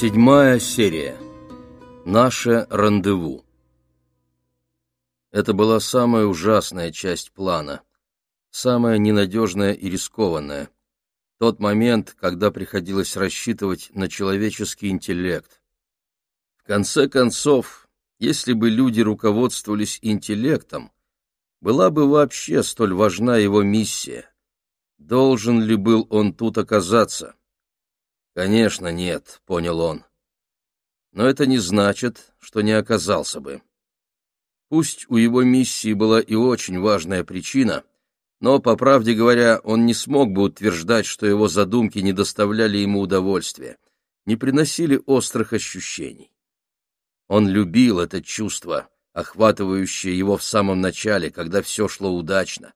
Седьмая серия. Наше рандеву. Это была самая ужасная часть плана, самая ненадежная и рискованная. Тот момент, когда приходилось рассчитывать на человеческий интеллект. В конце концов, если бы люди руководствовались интеллектом, была бы вообще столь важна его миссия? Должен ли был он тут оказаться? Конечно, нет, понял он. Но это не значит, что не оказался бы. Пусть у его миссии была и очень важная причина, но, по правде говоря, он не смог бы утверждать, что его задумки не доставляли ему удовольствия, не приносили острых ощущений. Он любил это чувство, охватывающее его в самом начале, когда все шло удачно,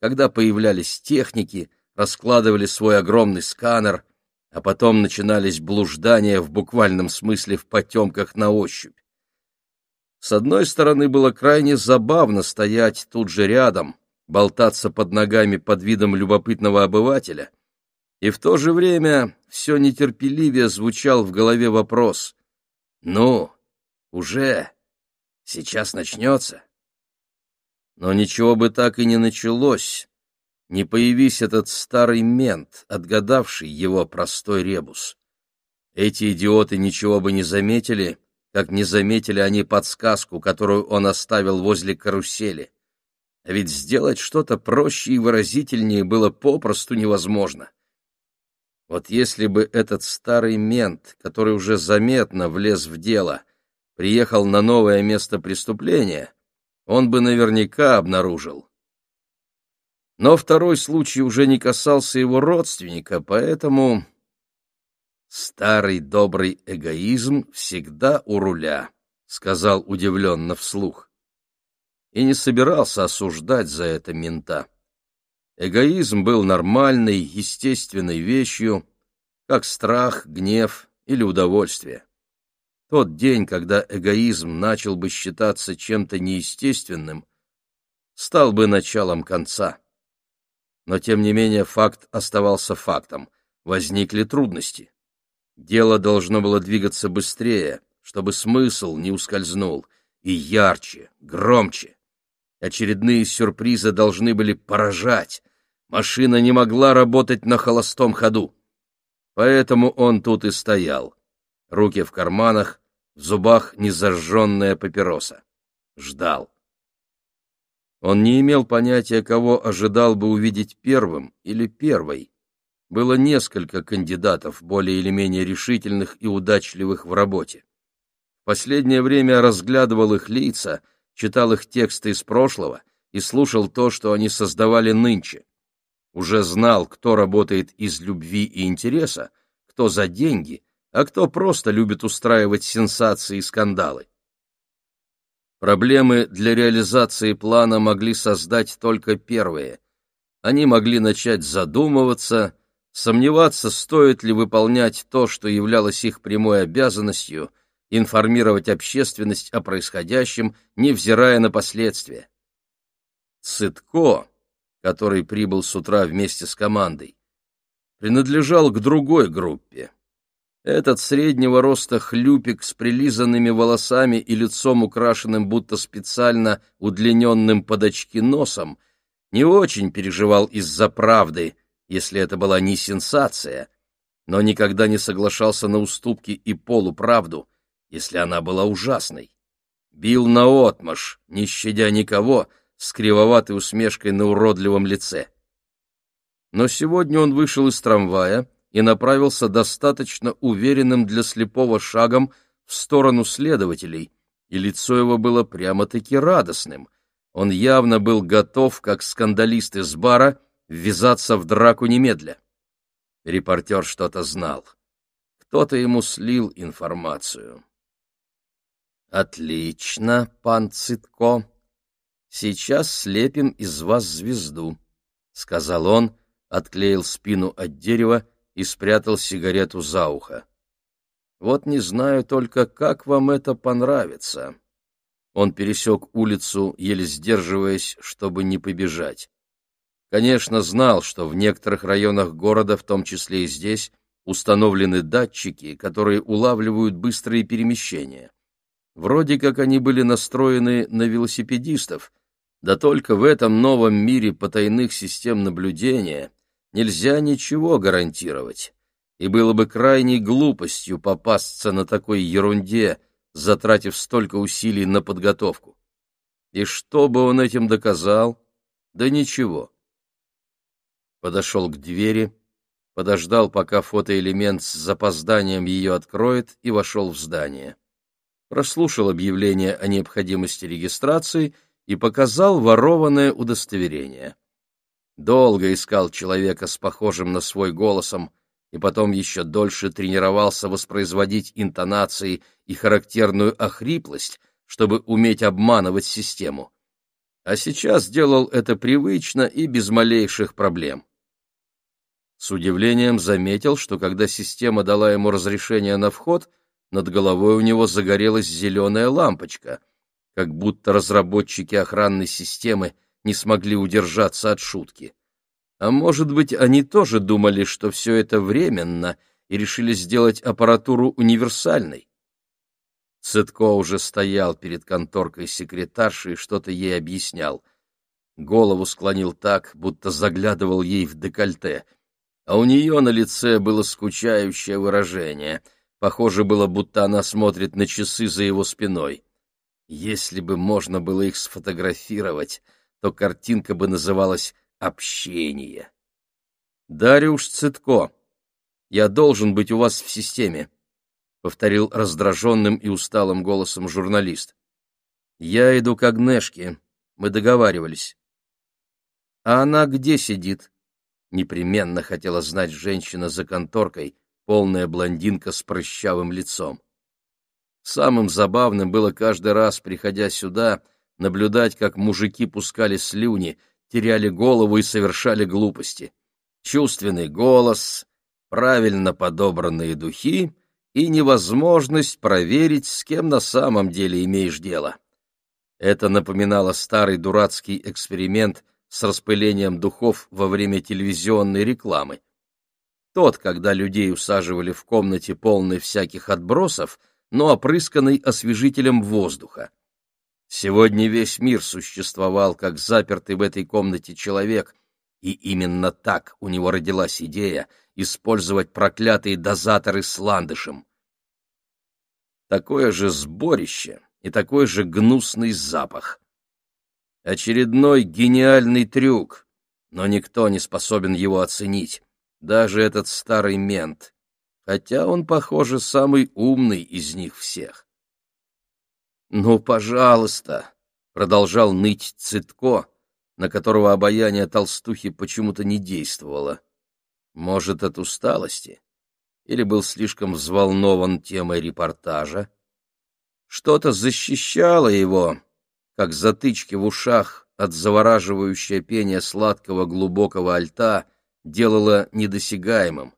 когда появлялись техники, раскладывали свой огромный сканер, а потом начинались блуждания в буквальном смысле в потемках на ощупь. С одной стороны, было крайне забавно стоять тут же рядом, болтаться под ногами под видом любопытного обывателя, и в то же время все нетерпеливее звучал в голове вопрос «Ну, уже? Сейчас начнется?» Но ничего бы так и не началось, не появись этот старый мент, отгадавший его простой ребус. Эти идиоты ничего бы не заметили, как не заметили они подсказку, которую он оставил возле карусели. А ведь сделать что-то проще и выразительнее было попросту невозможно. Вот если бы этот старый мент, который уже заметно влез в дело, приехал на новое место преступления, он бы наверняка обнаружил, но второй случай уже не касался его родственника, поэтому старый добрый эгоизм всегда у руля, сказал удивленно вслух. И не собирался осуждать за это мента. Эгоизм был нормальной, естественной вещью, как страх, гнев или удовольствие. Тот день, когда эгоизм начал бы считаться чем-то неестественным, стал бы началом конца. Но, тем не менее, факт оставался фактом. Возникли трудности. Дело должно было двигаться быстрее, чтобы смысл не ускользнул, и ярче, громче. Очередные сюрпризы должны были поражать. Машина не могла работать на холостом ходу. Поэтому он тут и стоял. Руки в карманах, в зубах незажженная папироса. Ждал. Он не имел понятия, кого ожидал бы увидеть первым или первой. Было несколько кандидатов, более или менее решительных и удачливых в работе. В последнее время разглядывал их лица, читал их тексты из прошлого и слушал то, что они создавали нынче. Уже знал, кто работает из любви и интереса, кто за деньги, а кто просто любит устраивать сенсации и скандалы. Проблемы для реализации плана могли создать только первые. Они могли начать задумываться, сомневаться, стоит ли выполнять то, что являлось их прямой обязанностью, информировать общественность о происходящем, невзирая на последствия. Цитко, который прибыл с утра вместе с командой, принадлежал к другой группе. Этот среднего роста хлюпик с прилизанными волосами и лицом, украшенным будто специально удлиненным под очки носом, не очень переживал из-за правды, если это была не сенсация, но никогда не соглашался на уступки и полуправду, если она была ужасной. Бил наотмашь, не щадя никого, с кривоватой усмешкой на уродливом лице. Но сегодня он вышел из трамвая, и направился достаточно уверенным для слепого шагом в сторону следователей, и лицо его было прямо-таки радостным. Он явно был готов, как скандалист из бара, ввязаться в драку немедля. Репортер что-то знал. Кто-то ему слил информацию. «Отлично, пан Цитко. Сейчас слепим из вас звезду», — сказал он, отклеил спину от дерева и спрятал сигарету за ухо. «Вот не знаю только, как вам это понравится». Он пересек улицу, еле сдерживаясь, чтобы не побежать. Конечно, знал, что в некоторых районах города, в том числе и здесь, установлены датчики, которые улавливают быстрые перемещения. Вроде как они были настроены на велосипедистов, да только в этом новом мире потайных систем наблюдения нельзя ничего гарантировать, и было бы крайней глупостью попасться на такой ерунде, затратив столько усилий на подготовку. И что бы он этим доказал? Да ничего. Подошел к двери, подождал, пока фотоэлемент с запозданием ее откроет, и вошел в здание. Прослушал объявление о необходимости регистрации и показал ворованное удостоверение. Долго искал человека с похожим на свой голосом, и потом еще дольше тренировался воспроизводить интонации и характерную охриплость, чтобы уметь обманывать систему. А сейчас делал это привычно и без малейших проблем. С удивлением заметил, что когда система дала ему разрешение на вход, над головой у него загорелась зеленая лампочка, как будто разработчики охранной системы не смогли удержаться от шутки. А может быть, они тоже думали, что все это временно, и решили сделать аппаратуру универсальной? Цитко уже стоял перед конторкой секретарши и что-то ей объяснял. Голову склонил так, будто заглядывал ей в декольте — а у нее на лице было скучающее выражение. Похоже было, будто она смотрит на часы за его спиной. Если бы можно было их сфотографировать, то картинка бы называлась «Общение». «Дариуш Цитко, я должен быть у вас в системе», — повторил раздраженным и усталым голосом журналист. «Я иду к Агнешке. Мы договаривались». «А она где сидит?» непременно хотела знать женщина за конторкой, полная блондинка с прыщавым лицом. Самым забавным было каждый раз, приходя сюда, наблюдать, как мужики пускали слюни, теряли голову и совершали глупости. Чувственный голос, правильно подобранные духи и невозможность проверить, с кем на самом деле имеешь дело. Это напоминало старый дурацкий эксперимент с распылением духов во время телевизионной рекламы. Тот, когда людей усаживали в комнате полной всяких отбросов, но опрысканной освежителем воздуха. Сегодня весь мир существовал как запертый в этой комнате человек, и именно так у него родилась идея использовать проклятые дозаторы с ландышем. Такое же сборище и такой же гнусный запах. Очередной гениальный трюк, но никто не способен его оценить, даже этот старый мент, хотя он, похоже, самый умный из них всех. «Ну, пожалуйста!» — продолжал ныть Цитко, на которого обаяние толстухи почему-то не действовало. Может, от усталости? Или был слишком взволнован темой репортажа? Что-то защищало его, как затычки в ушах от завораживающее пения сладкого глубокого альта делало недосягаемым.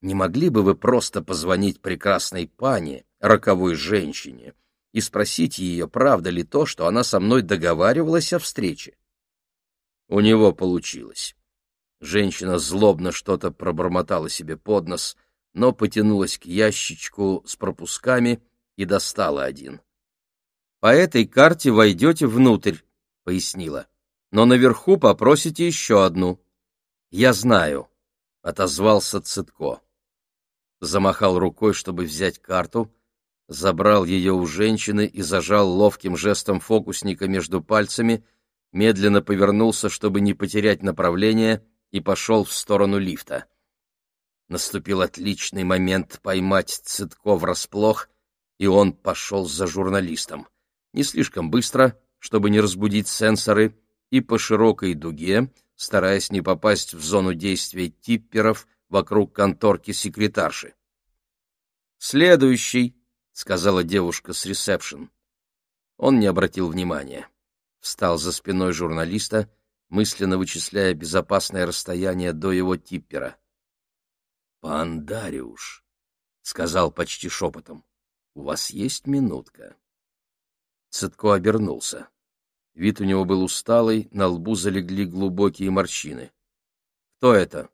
Не могли бы вы просто позвонить прекрасной пане, роковой женщине, и спросить ее, правда ли то, что она со мной договаривалась о встрече? У него получилось. Женщина злобно что-то пробормотала себе под нос, но потянулась к ящичку с пропусками и достала один. По этой карте войдете внутрь, — пояснила. Но наверху попросите еще одну. Я знаю, — отозвался Цитко. Замахал рукой, чтобы взять карту, забрал ее у женщины и зажал ловким жестом фокусника между пальцами, медленно повернулся, чтобы не потерять направление, и пошел в сторону лифта. Наступил отличный момент поймать Цитко врасплох, и он пошел за журналистом не слишком быстро, чтобы не разбудить сенсоры, и по широкой дуге, стараясь не попасть в зону действия типперов вокруг конторки секретарши. «Следующий», — сказала девушка с ресепшн. Он не обратил внимания. Встал за спиной журналиста, мысленно вычисляя безопасное расстояние до его типпера. «Пан Дариуш», — сказал почти шепотом, — «у вас есть минутка?» Цитко обернулся. Вид у него был усталый, на лбу залегли глубокие морщины. «Кто это?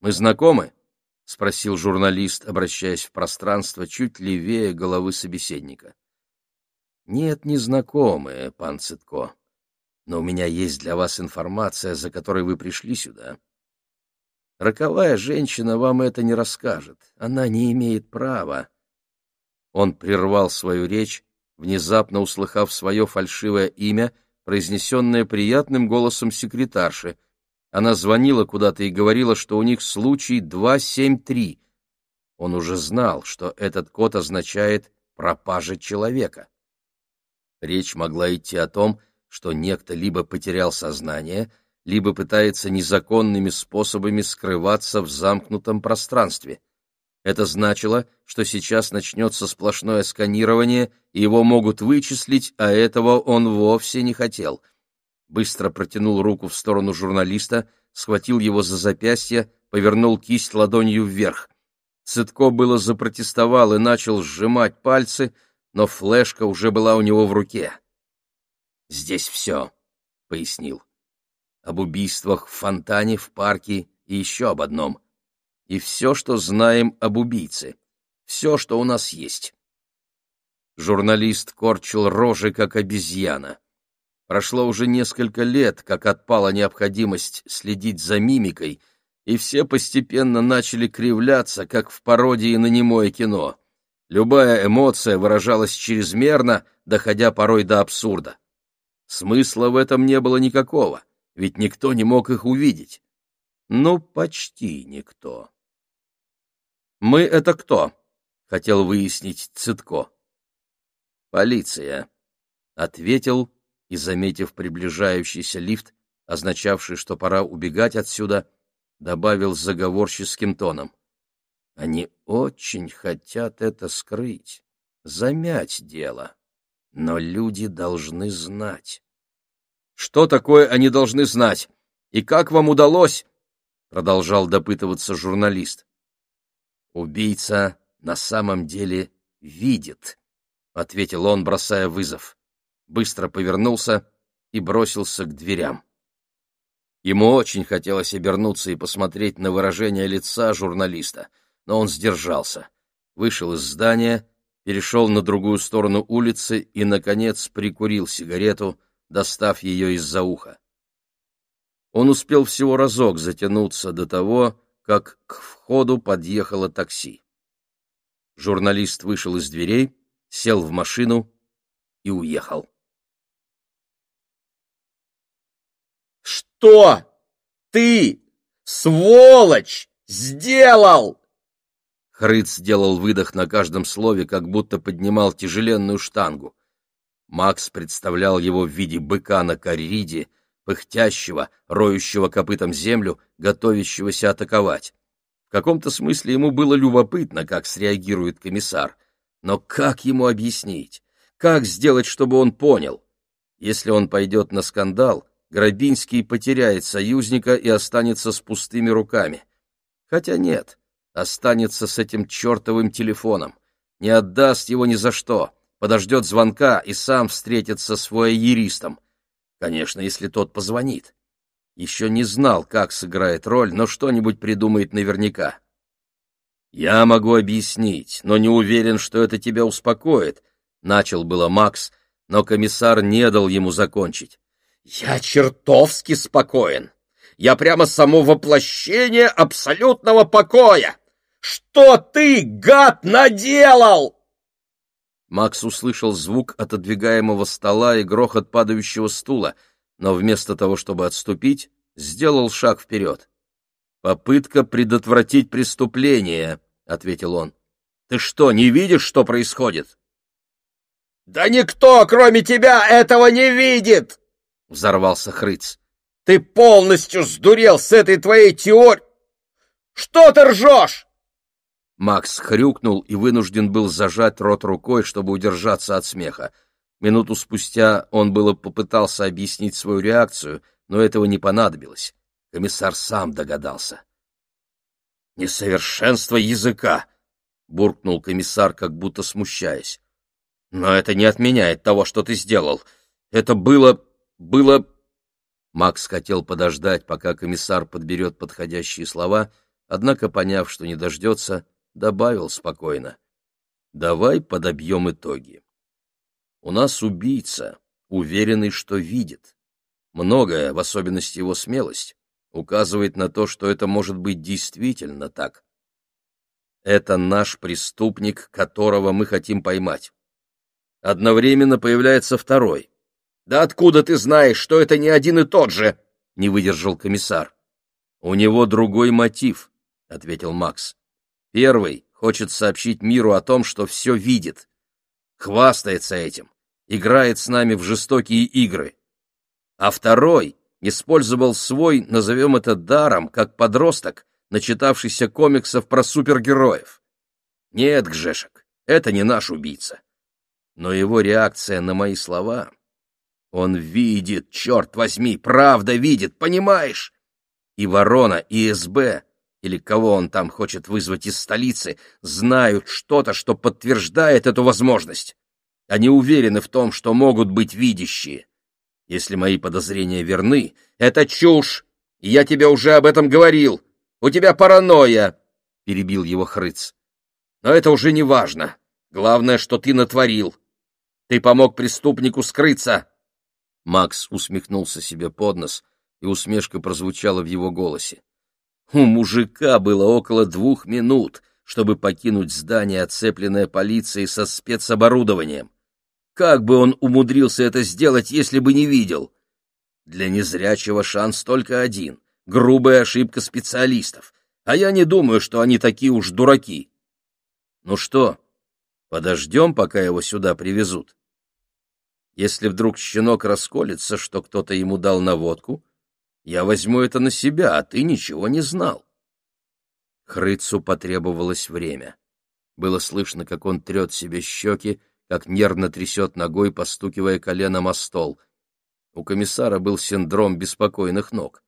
Мы знакомы?» — спросил журналист, обращаясь в пространство чуть левее головы собеседника. «Нет, незнакомые, пан Цитко, но у меня есть для вас информация, за которой вы пришли сюда. Роковая женщина вам это не расскажет, она не имеет права». Он прервал свою речь, внезапно услыхав свое фальшивое имя, произнесенное приятным голосом секретарши — она звонила куда-то и говорила, что у них случай 273. Он уже знал, что этот код означает «пропажа человека». Речь могла идти о том, что некто либо потерял сознание, либо пытается незаконными способами скрываться в замкнутом пространстве. Это значило, что сейчас начнется сплошное сканирование, и его могут вычислить, а этого он вовсе не хотел — быстро протянул руку в сторону журналиста, схватил его за запястье, повернул кисть ладонью вверх. Цитко было запротестовал и начал сжимать пальцы, но флешка уже была у него в руке. «Здесь все», — пояснил. «Об убийствах в фонтане, в парке и еще об одном. И все, что знаем об убийце. Все, что у нас есть». Журналист корчил рожи, как обезьяна. Прошло уже несколько лет, как отпала необходимость следить за мимикой, и все постепенно начали кривляться, как в пародии на немое кино. Любая эмоция выражалась чрезмерно, доходя порой до абсурда. Смысла в этом не было никакого, ведь никто не мог их увидеть. Ну, почти никто. «Мы — это кто?» — хотел выяснить Цитко. «Полиция», — ответил и, заметив приближающийся лифт, означавший, что пора убегать отсюда, добавил заговорческим тоном. Они очень хотят это скрыть, замять дело, но люди должны знать. Что такое они должны знать? И как вам удалось? Продолжал допытываться журналист. Убийца на самом деле видит, ответил он, бросая вызов быстро повернулся и бросился к дверям. Ему очень хотелось обернуться и посмотреть на выражение лица журналиста, но он сдержался, вышел из здания, перешел на другую сторону улицы и, наконец, прикурил сигарету, достав ее из-за уха. Он успел всего разок затянуться до того, как к входу подъехало такси. Журналист вышел из дверей, сел в машину и уехал. Что ты, сволочь, сделал? Хрыц сделал выдох на каждом слове, как будто поднимал тяжеленную штангу. Макс представлял его в виде быка на корриде, пыхтящего, роющего копытом землю, готовящегося атаковать. В каком-то смысле ему было любопытно, как среагирует комиссар. Но как ему объяснить? Как сделать, чтобы он понял? Если он пойдет на скандал, Грабинский потеряет союзника и останется с пустыми руками. Хотя нет, останется с этим чертовым телефоном. Не отдаст его ни за что, подождет звонка и сам встретится с воеристом. Конечно, если тот позвонит. Еще не знал, как сыграет роль, но что-нибудь придумает наверняка. «Я могу объяснить, но не уверен, что это тебя успокоит», — начал было Макс, но комиссар не дал ему закончить. Я чертовски спокоен. Я прямо само воплощение абсолютного покоя. Что ты, гад, наделал? Макс услышал звук отодвигаемого стола и грохот падающего стула, но вместо того, чтобы отступить, сделал шаг вперед. «Попытка предотвратить преступление», — ответил он. «Ты что, не видишь, что происходит?» «Да никто, кроме тебя, этого не видит!» Взорвался Хрыц. Ты полностью сдурел с этой твоей теорией! Что ты ржешь? Макс хрюкнул и вынужден был зажать рот рукой, чтобы удержаться от смеха. Минуту спустя он было попытался объяснить свою реакцию, но этого не понадобилось. Комиссар сам догадался. «Несовершенство языка!» — буркнул комиссар, как будто смущаясь. «Но это не отменяет того, что ты сделал. Это было было... Макс хотел подождать, пока комиссар подберет подходящие слова, однако, поняв, что не дождется, добавил спокойно. «Давай подобьем итоги. У нас убийца, уверенный, что видит. Многое, в особенности его смелость, указывает на то, что это может быть действительно так. Это наш преступник, которого мы хотим поймать. Одновременно появляется второй. «Да откуда ты знаешь, что это не один и тот же?» — не выдержал комиссар. «У него другой мотив», — ответил Макс. «Первый хочет сообщить миру о том, что все видит. Хвастается этим, играет с нами в жестокие игры. А второй использовал свой, назовем это даром, как подросток, начитавшийся комиксов про супергероев. Нет, Гжешек, это не наш убийца. Но его реакция на мои слова... Он видит, черт возьми, правда видит, понимаешь? И Ворона, и СБ, или кого он там хочет вызвать из столицы, знают что-то, что подтверждает эту возможность. Они уверены в том, что могут быть видящие. Если мои подозрения верны, это чушь, и я тебе уже об этом говорил. У тебя паранойя, — перебил его Хрыц. Но это уже не важно. Главное, что ты натворил. Ты помог преступнику скрыться. Макс усмехнулся себе под нос, и усмешка прозвучала в его голосе. У мужика было около двух минут, чтобы покинуть здание, оцепленное полицией со спецоборудованием. Как бы он умудрился это сделать, если бы не видел? Для незрячего шанс только один — грубая ошибка специалистов. А я не думаю, что они такие уж дураки. Ну что, подождем, пока его сюда привезут? Если вдруг щенок расколется, что кто-то ему дал наводку, я возьму это на себя, а ты ничего не знал. Хрыцу потребовалось время. Было слышно, как он трет себе щеки, как нервно трясет ногой, постукивая коленом о стол. У комиссара был синдром беспокойных ног.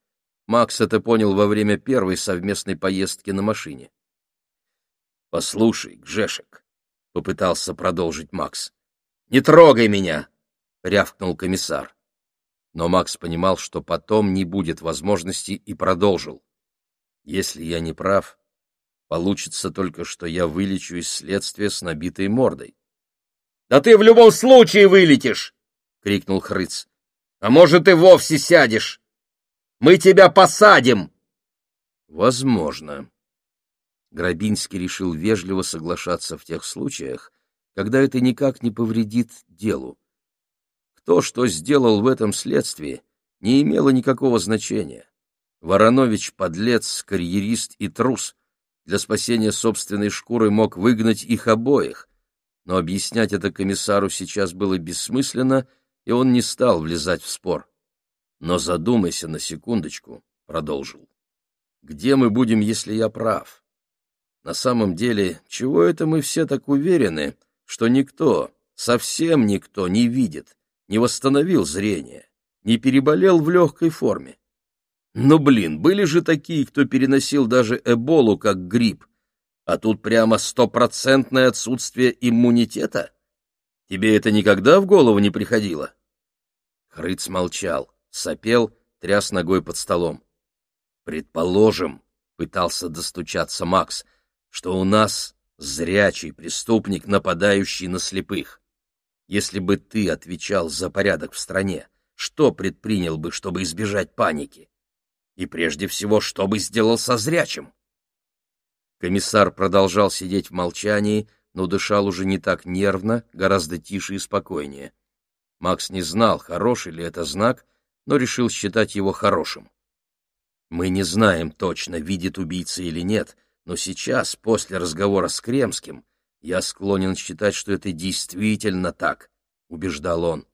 Макс это понял во время первой совместной поездки на машине. «Послушай, Гжешек», — попытался продолжить Макс, — «не трогай меня!» — рявкнул комиссар. Но Макс понимал, что потом не будет возможности, и продолжил. «Если я не прав, получится только, что я вылечу из следствия с набитой мордой. Да ты в любом случае вылетишь! — крикнул Хрыц. — А может, и вовсе сядешь! Мы тебя посадим! — Возможно. Грабинский решил вежливо соглашаться в тех случаях, когда это никак не повредит делу. Кто что сделал в этом следствии, не имело никакого значения. Воронович — подлец, карьерист и трус. Для спасения собственной шкуры мог выгнать их обоих — но объяснять это комиссару сейчас было бессмысленно, и он не стал влезать в спор. «Но задумайся на секундочку», — продолжил. «Где мы будем, если я прав? На самом деле, чего это мы все так уверены, что никто, совсем никто не видит, не восстановил зрение, не переболел в легкой форме? Ну, блин, были же такие, кто переносил даже эболу как грипп, а тут прямо стопроцентное отсутствие иммунитета? Тебе это никогда в голову не приходило? Хрыц молчал, сопел, тряс ногой под столом. Предположим, пытался достучаться Макс, что у нас зрячий преступник, нападающий на слепых. Если бы ты отвечал за порядок в стране, что предпринял бы, чтобы избежать паники? И прежде всего, что бы сделал со зрячим? Комиссар продолжал сидеть в молчании, но дышал уже не так нервно, гораздо тише и спокойнее. Макс не знал, хороший ли это знак, но решил считать его хорошим. Мы не знаем точно, видит убийца или нет, но сейчас, после разговора с Кремским, я склонен считать, что это действительно так, — убеждал он.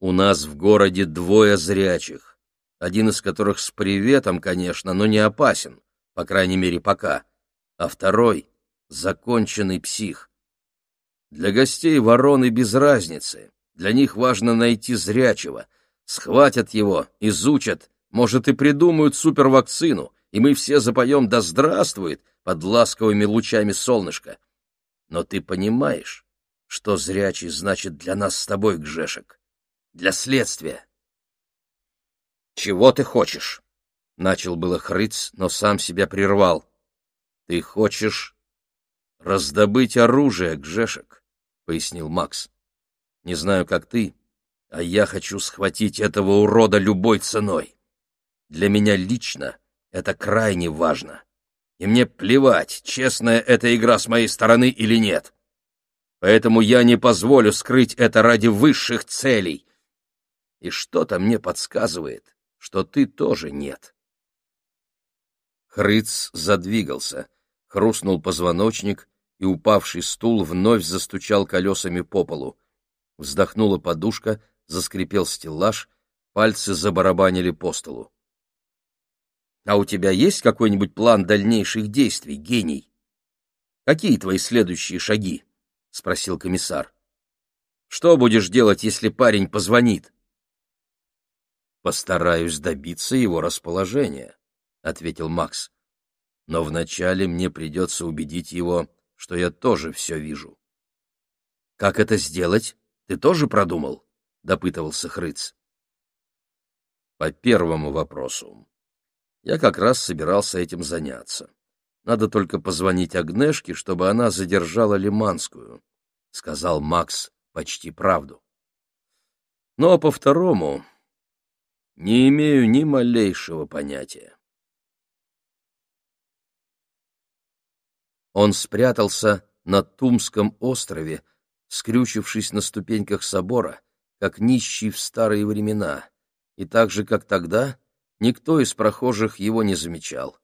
У нас в городе двое зрячих, один из которых с приветом, конечно, но не опасен, по крайней мере, пока а второй — законченный псих. Для гостей вороны без разницы, для них важно найти зрячего, схватят его, изучат, может и придумают супервакцину, и мы все запоем «Да здравствует!» под ласковыми лучами солнышка. Но ты понимаешь, что зрячий значит для нас с тобой, Гжешек, для следствия. Чего ты хочешь? Начал было хрыц, но сам себя прервал. Ты хочешь раздобыть оружие, Гжешек, пояснил Макс. Не знаю, как ты, а я хочу схватить этого урода любой ценой. Для меня лично это крайне важно. И мне плевать, честная эта игра с моей стороны или нет. Поэтому я не позволю скрыть это ради высших целей. И что-то мне подсказывает, что ты тоже нет. Хрыц задвигался, хрустнул позвоночник, и упавший стул вновь застучал колесами по полу. Вздохнула подушка, заскрипел стеллаж, пальцы забарабанили по столу. — А у тебя есть какой-нибудь план дальнейших действий, гений? Какие твои следующие шаги? — спросил комиссар. — Что будешь делать, если парень позвонит? — Постараюсь добиться его расположения, — ответил Макс. — Но вначале мне придется убедить его, что я тоже все вижу. — Как это сделать? Ты тоже продумал? — допытывался Хрыц. — По первому вопросу. Я как раз собирался этим заняться. Надо только позвонить Агнешке, чтобы она задержала Лиманскую, — сказал Макс почти правду. Но по второму не имею ни малейшего понятия. Он спрятался на Тумском острове, скрючившись на ступеньках собора, как нищий в старые времена, и так же, как тогда, никто из прохожих его не замечал.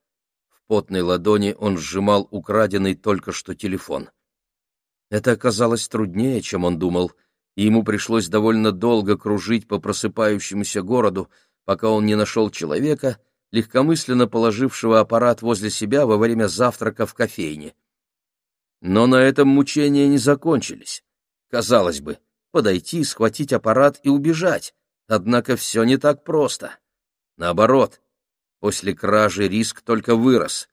В потной ладони он сжимал украденный только что телефон. Это оказалось труднее, чем он думал, и ему пришлось довольно долго кружить по просыпающемуся городу, пока он не нашел человека, легкомысленно положившего аппарат возле себя во время завтрака в кофейне. Но на этом мучения не закончились. Казалось бы, подойти, схватить аппарат и убежать. Однако все не так просто. Наоборот, после кражи риск только вырос.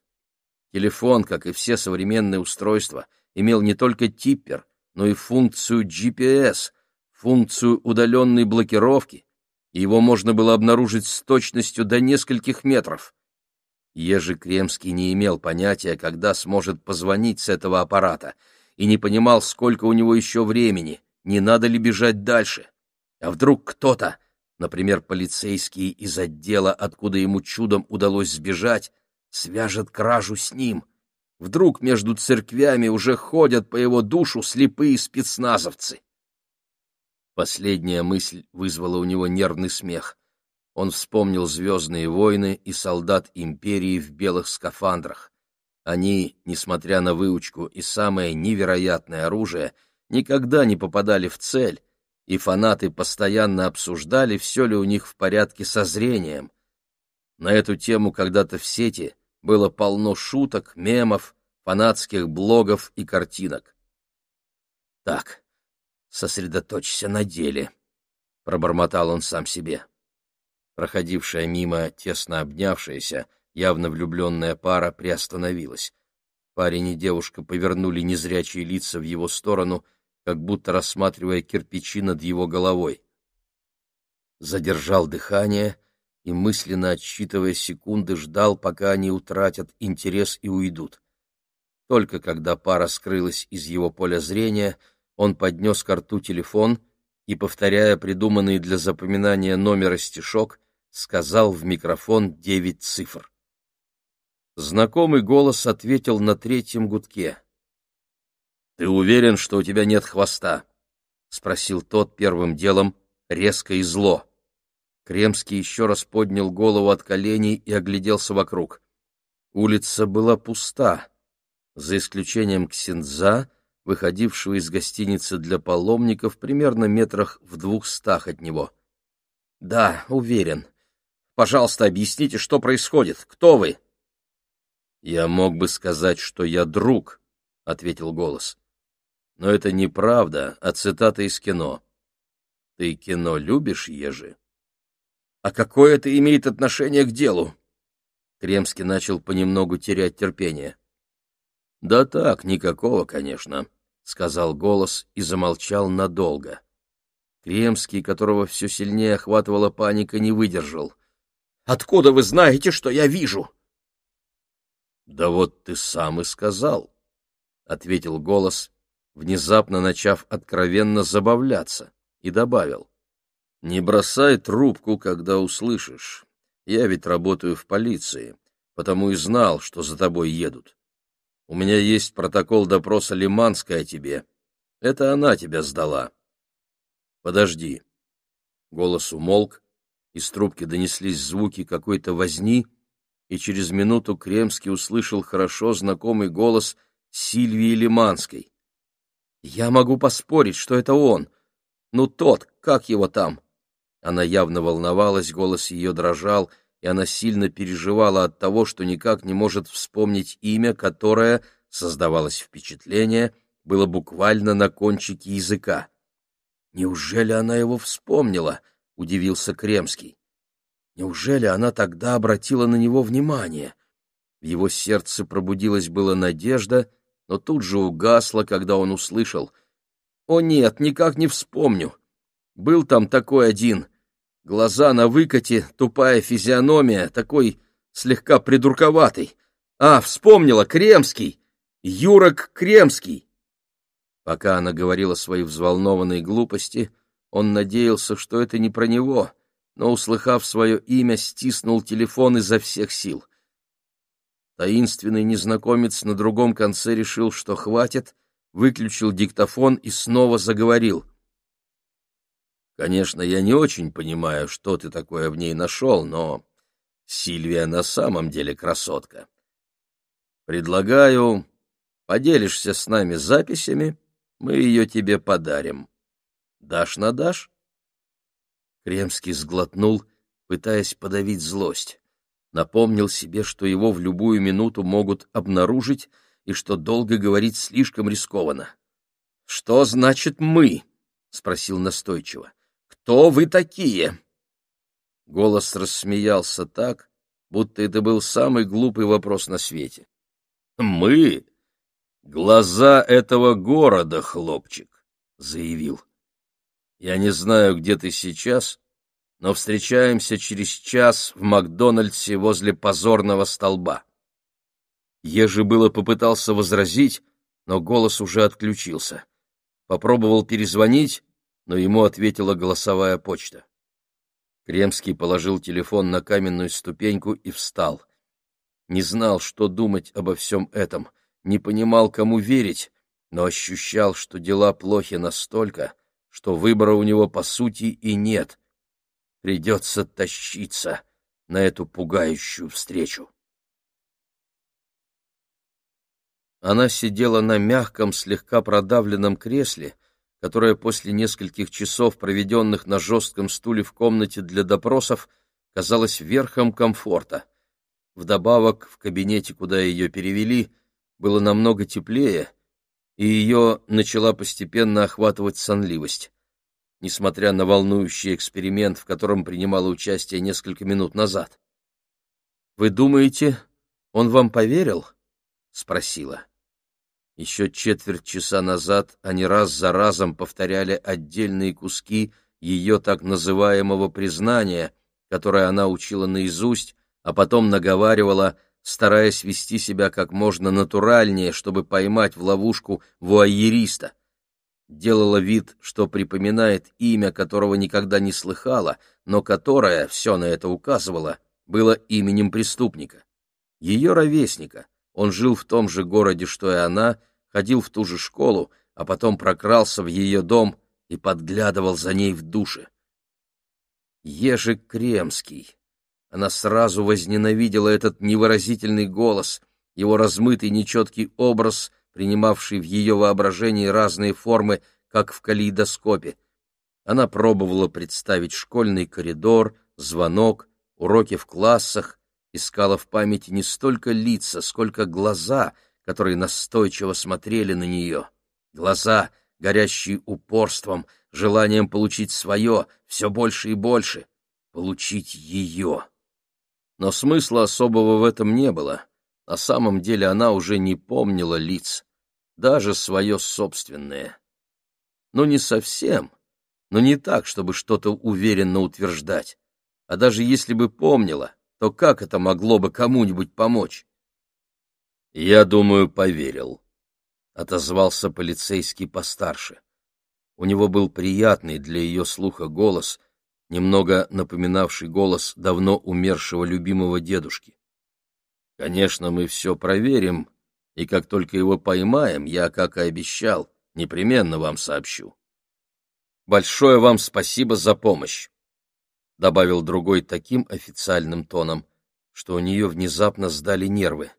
Телефон, как и все современные устройства, имел не только типпер, но и функцию GPS, функцию удаленной блокировки, и его можно было обнаружить с точностью до нескольких метров. Ежи Кремский не имел понятия, когда сможет позвонить с этого аппарата, и не понимал, сколько у него еще времени, не надо ли бежать дальше. А вдруг кто-то, например, полицейский из отдела, откуда ему чудом удалось сбежать, свяжет кражу с ним. Вдруг между церквями уже ходят по его душу слепые спецназовцы. Последняя мысль вызвала у него нервный смех. Он вспомнил «Звездные войны» и солдат империи в белых скафандрах. Они, несмотря на выучку и самое невероятное оружие, никогда не попадали в цель, и фанаты постоянно обсуждали, все ли у них в порядке со зрением. На эту тему когда-то в сети было полно шуток, мемов, фанатских блогов и картинок. «Так, сосредоточься на деле», — пробормотал он сам себе. Проходившая мимо, тесно обнявшаяся, явно влюбленная пара приостановилась. Парень и девушка повернули незрячие лица в его сторону, как будто рассматривая кирпичи над его головой. Задержал дыхание и, мысленно отсчитывая секунды, ждал, пока они утратят интерес и уйдут. Только когда пара скрылась из его поля зрения, он поднес к рту телефон и, повторяя придуманный для запоминания номера стишок, сказал в микрофон девять цифр. Знакомый голос ответил на третьем гудке. «Ты уверен, что у тебя нет хвоста?» — спросил тот первым делом, резко и зло. Кремский еще раз поднял голову от коленей и огляделся вокруг. Улица была пуста, за исключением Ксенза, выходившего из гостиницы для паломников примерно метрах в двухстах от него. — Да, уверен. Пожалуйста, объясните, что происходит. Кто вы? — Я мог бы сказать, что я друг, — ответил голос. — Но это неправда, а цитата из кино. Ты кино любишь, Ежи? — А какое это имеет отношение к делу? Кремский начал понемногу терять терпение. — Да так, никакого, конечно, — сказал голос и замолчал надолго. Кремский, которого все сильнее охватывала паника, не выдержал. Откуда вы знаете, что я вижу?» «Да вот ты сам и сказал», — ответил голос, внезапно начав откровенно забавляться, и добавил. «Не бросай трубку, когда услышишь. Я ведь работаю в полиции, потому и знал, что за тобой едут. У меня есть протокол допроса Лиманской о тебе. Это она тебя сдала. Подожди». Голос умолк, из трубки донеслись звуки какой-то возни, и через минуту Кремский услышал хорошо знакомый голос Сильвии Лиманской. «Я могу поспорить, что это он. Ну, тот, как его там?» Она явно волновалась, голос ее дрожал, и она сильно переживала от того, что никак не может вспомнить имя, которое, создавалось впечатление, было буквально на кончике языка. «Неужели она его вспомнила?» — удивился Кремский. Неужели она тогда обратила на него внимание? В его сердце пробудилась была надежда, но тут же угасла, когда он услышал. «О нет, никак не вспомню. Был там такой один. Глаза на выкате, тупая физиономия, такой слегка придурковатый. А, вспомнила, Кремский! Юрок Кремский!» Пока она говорила свои взволнованные глупости, он надеялся, что это не про него — но, услыхав свое имя, стиснул телефон изо всех сил. Таинственный незнакомец на другом конце решил, что хватит, выключил диктофон и снова заговорил. «Конечно, я не очень понимаю, что ты такое в ней нашел, но Сильвия на самом деле красотка. Предлагаю, поделишься с нами записями, мы ее тебе подарим. Дашь на дашь?» Кремский сглотнул, пытаясь подавить злость. Напомнил себе, что его в любую минуту могут обнаружить и что долго говорить слишком рискованно. «Что значит «мы»?» — спросил настойчиво. «Кто вы такие?» Голос рассмеялся так, будто это был самый глупый вопрос на свете. «Мы — глаза этого города, хлопчик», — заявил. Я не знаю, где ты сейчас, но встречаемся через час в Макдональдсе возле позорного столба. Ежи было попытался возразить, но голос уже отключился. Попробовал перезвонить, но ему ответила голосовая почта. Кремский положил телефон на каменную ступеньку и встал. Не знал, что думать обо всем этом, не понимал, кому верить, но ощущал, что дела плохи настолько, что выбора у него по сути и нет. Придется тащиться на эту пугающую встречу. Она сидела на мягком, слегка продавленном кресле, которое после нескольких часов, проведенных на жестком стуле в комнате для допросов, казалось верхом комфорта. Вдобавок, в кабинете, куда ее перевели, было намного теплее, и ее начала постепенно охватывать сонливость. Несмотря на волнующий эксперимент, в котором принимала участие несколько минут назад. «Вы думаете, он вам поверил?» — спросила. Еще четверть часа назад они раз за разом повторяли отдельные куски ее так называемого признания, которое она учила наизусть, а потом наговаривала — стараясь вести себя как можно натуральнее, чтобы поймать в ловушку вуайериста. Делала вид, что припоминает имя, которого никогда не слыхала, но которое, все на это указывало, было именем преступника. Ее ровесника. Он жил в том же городе, что и она, ходил в ту же школу, а потом прокрался в ее дом и подглядывал за ней в душе. Ежик Кремский она сразу возненавидела этот невыразительный голос, его размытый нечеткий образ, принимавший в ее воображении разные формы, как в калейдоскопе. Она пробовала представить школьный коридор, звонок, уроки в классах, искала в памяти не столько лица, сколько глаза, которые настойчиво смотрели на нее. Глаза, горящие упорством, желанием получить свое, все больше и больше, получить ее. Но смысла особого в этом не было. На самом деле она уже не помнила лиц, даже свое собственное. Ну, не совсем, но не так, чтобы что-то уверенно утверждать. А даже если бы помнила, то как это могло бы кому-нибудь помочь? Я думаю, поверил, — отозвался полицейский постарше. У него был приятный для ее слуха голос, немного напоминавший голос давно умершего любимого дедушки. Конечно, мы все проверим, и как только его поймаем, я, как и обещал, непременно вам сообщу. Большое вам спасибо за помощь, — добавил другой таким официальным тоном, что у нее внезапно сдали нервы.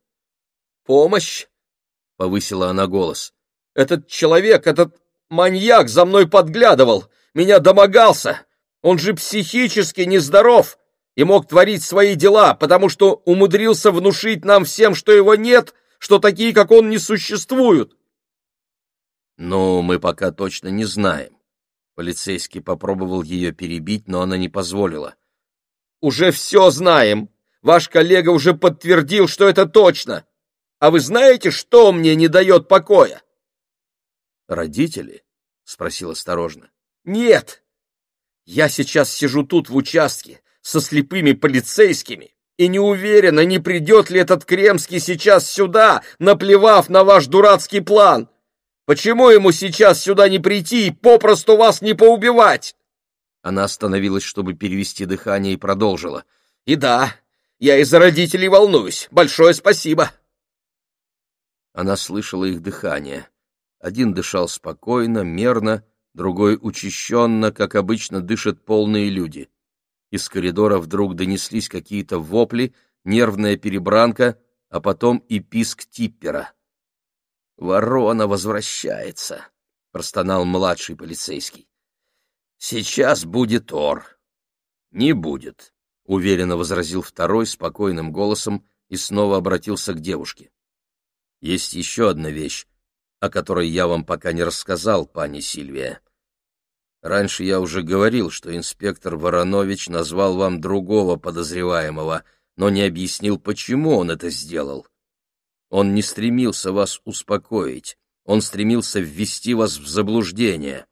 «Помощь?» — повысила она голос. «Этот человек, этот маньяк за мной подглядывал, меня домогался. Он же психически нездоров и мог творить свои дела, потому что умудрился внушить нам всем, что его нет, что такие, как он, не существуют». «Ну, мы пока точно не знаем». Полицейский попробовал ее перебить, но она не позволила. «Уже все знаем. Ваш коллега уже подтвердил, что это точно. А вы знаете, что мне не дает покоя? Родители? Спросил осторожно. Нет. Я сейчас сижу тут в участке со слепыми полицейскими и не уверена, не придет ли этот Кремский сейчас сюда, наплевав на ваш дурацкий план. Почему ему сейчас сюда не прийти и попросту вас не поубивать? Она остановилась, чтобы перевести дыхание, и продолжила. И да, я из-за родителей волнуюсь. Большое спасибо. Она слышала их дыхание. Один дышал спокойно, мерно, другой учащенно, как обычно дышат полные люди. Из коридора вдруг донеслись какие-то вопли, нервная перебранка, а потом и писк типпера. «Ворона возвращается», — простонал младший полицейский. «Сейчас будет ор». «Не будет», — уверенно возразил второй спокойным голосом и снова обратился к девушке. Есть еще одна вещь, о которой я вам пока не рассказал, пани Сильвия. Раньше я уже говорил, что инспектор Воронович назвал вам другого подозреваемого, но не объяснил, почему он это сделал. Он не стремился вас успокоить, он стремился ввести вас в заблуждение.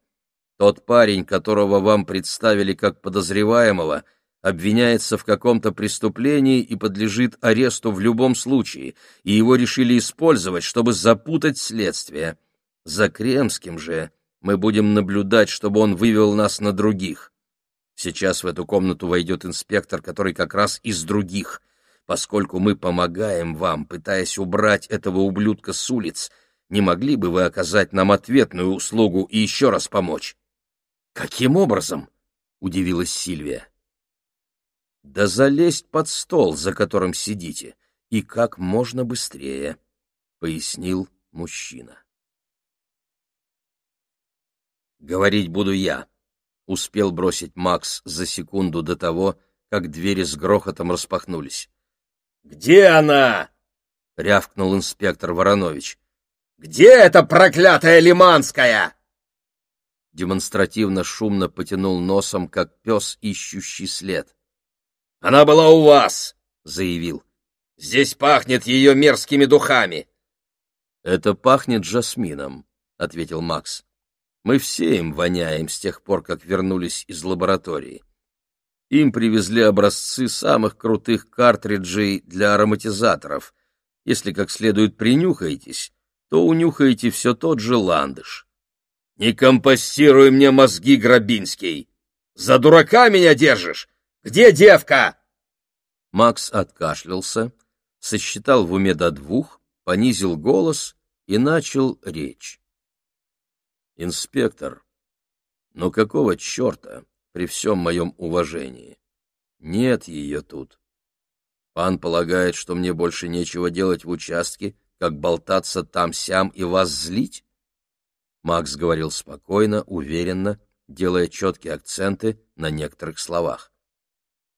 Тот парень, которого вам представили как подозреваемого — обвиняется в каком-то преступлении и подлежит аресту в любом случае, и его решили использовать, чтобы запутать следствие. За Кремским же мы будем наблюдать, чтобы он вывел нас на других. Сейчас в эту комнату войдет инспектор, который как раз из других. Поскольку мы помогаем вам, пытаясь убрать этого ублюдка с улиц, не могли бы вы оказать нам ответную услугу и еще раз помочь? — Каким образом? — удивилась Сильвия. Да залезть под стол, за которым сидите, и как можно быстрее, — пояснил мужчина. Говорить буду я, — успел бросить Макс за секунду до того, как двери с грохотом распахнулись. — Где она? — рявкнул инспектор Воронович. — Где эта проклятая Лиманская? Демонстративно шумно потянул носом, как пес, ищущий след. — она была у вас, заявил. Здесь пахнет ее мерзкими духами. Это пахнет жасмином, ответил Макс. Мы все им воняем с тех пор, как вернулись из лаборатории. Им привезли образцы самых крутых картриджей для ароматизаторов. Если как следует принюхаетесь, то унюхаете все тот же ландыш. Не компостируй мне мозги, Грабинский! За дурака меня держишь? Где девка?» Макс откашлялся, сосчитал в уме до двух, понизил голос и начал речь. «Инспектор, ну какого черта, при всем моем уважении? Нет ее тут. Пан полагает, что мне больше нечего делать в участке, как болтаться там-сям и вас злить?» Макс говорил спокойно, уверенно, делая четкие акценты на некоторых словах.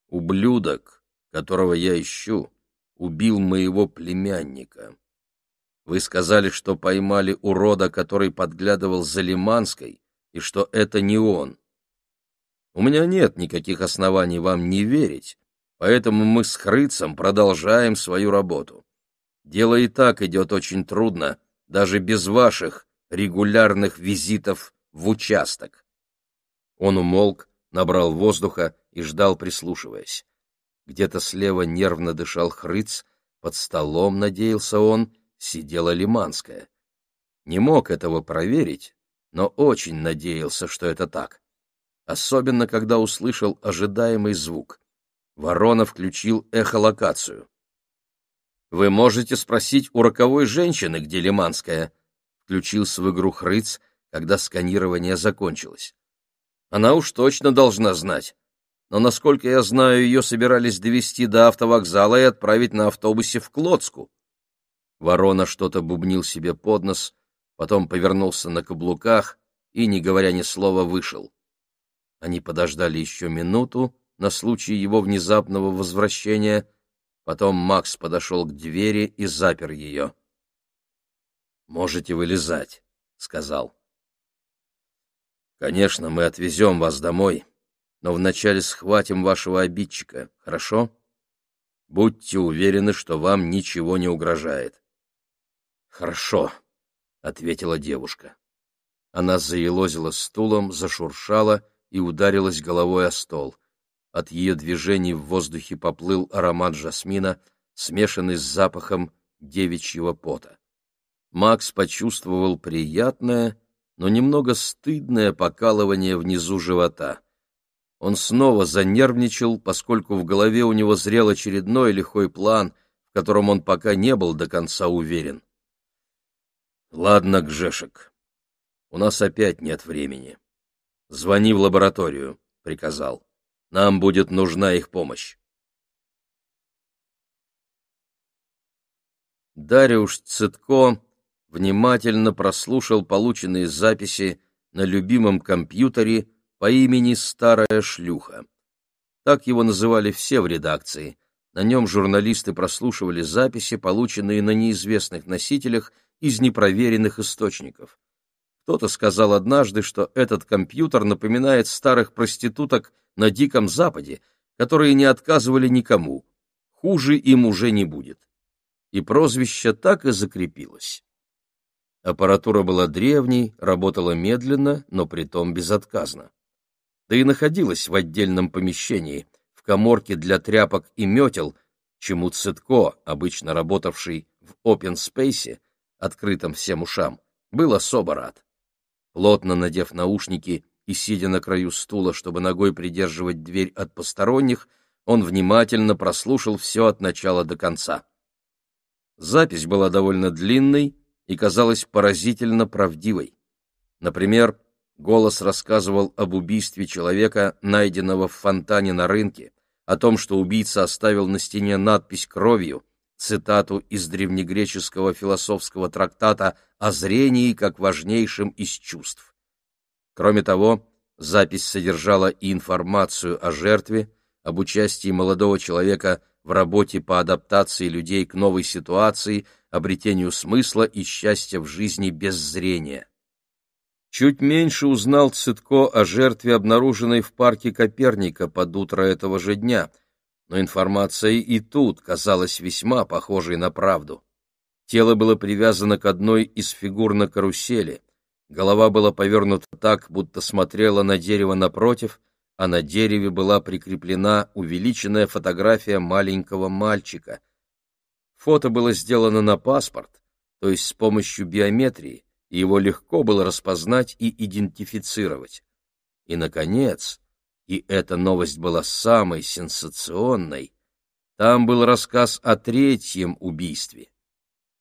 Ублюдок, которого я ищу, убил моего племянника. Вы сказали, что поймали урода, который подглядывал за Лиманской, и что это не он. У меня нет никаких оснований вам не верить, поэтому мы с Хрыцем продолжаем свою работу. Дело и так идет очень трудно, даже без ваших регулярных визитов в участок. Он умолк, набрал воздуха и ждал, прислушиваясь. Где-то слева нервно дышал Хрыц, под столом, надеялся он, сидела Лиманская. Не мог этого проверить, но очень надеялся, что это так. Особенно, когда услышал ожидаемый звук. Ворона включил эхолокацию. «Вы можете спросить у роковой женщины, где Лиманская?» Включился в игру Хрыц, когда сканирование закончилось. «Она уж точно должна знать. Но, насколько я знаю, ее собирались довести до автовокзала и отправить на автобусе в Клодску». Ворона что-то бубнил себе под нос, потом повернулся на каблуках и, не говоря ни слова, вышел. Они подождали еще минуту на случай его внезапного возвращения, потом Макс подошел к двери и запер ее. «Можете вылезать», — сказал. «Конечно, мы отвезем вас домой, но вначале схватим вашего обидчика, хорошо? Будьте уверены, что вам ничего не угрожает». «Хорошо», — ответила девушка. Она заелозила стулом, зашуршала и ударилась головой о стол. От ее движений в воздухе поплыл аромат жасмина, смешанный с запахом девичьего пота. Макс почувствовал приятное, но немного стыдное покалывание внизу живота. Он снова занервничал, поскольку в голове у него зрел очередной лихой план, в котором он пока не был до конца уверен. Ладно, Гжешек, у нас опять нет времени. Звони в лабораторию, приказал. Нам будет нужна их помощь. Дариуш Цитко внимательно прослушал полученные записи на любимом компьютере по имени «Старая шлюха». Так его называли все в редакции. На нем журналисты прослушивали записи, полученные на неизвестных носителях из непроверенных источников. Кто-то сказал однажды, что этот компьютер напоминает старых проституток на Диком Западе, которые не отказывали никому. Хуже им уже не будет. И прозвище так и закрепилось. Аппаратура была древней, работала медленно, но притом безотказно. Да и находилась в отдельном помещении, в коморке для тряпок и метел, чему Цитко, обычно работавший в open space, открытом всем ушам, был особо рад. Плотно надев наушники и сидя на краю стула, чтобы ногой придерживать дверь от посторонних, он внимательно прослушал все от начала до конца. Запись была довольно длинной и казалась поразительно правдивой. Например, голос рассказывал об убийстве человека, найденного в фонтане на рынке, о том, что убийца оставил на стене надпись кровью — цитату из древнегреческого философского трактата о зрении как важнейшем из чувств. Кроме того, запись содержала и информацию о жертве, об участии молодого человека в работе по адаптации людей к новой ситуации, обретению смысла и счастья в жизни без зрения. Чуть меньше узнал Цитко о жертве, обнаруженной в парке Коперника под утро этого же дня – но информация и тут казалась весьма похожей на правду. Тело было привязано к одной из фигур на карусели, голова была повернута так, будто смотрела на дерево напротив, а на дереве была прикреплена увеличенная фотография маленького мальчика. Фото было сделано на паспорт, то есть с помощью биометрии, и его легко было распознать и идентифицировать. И, наконец, и эта новость была самой сенсационной, там был рассказ о третьем убийстве.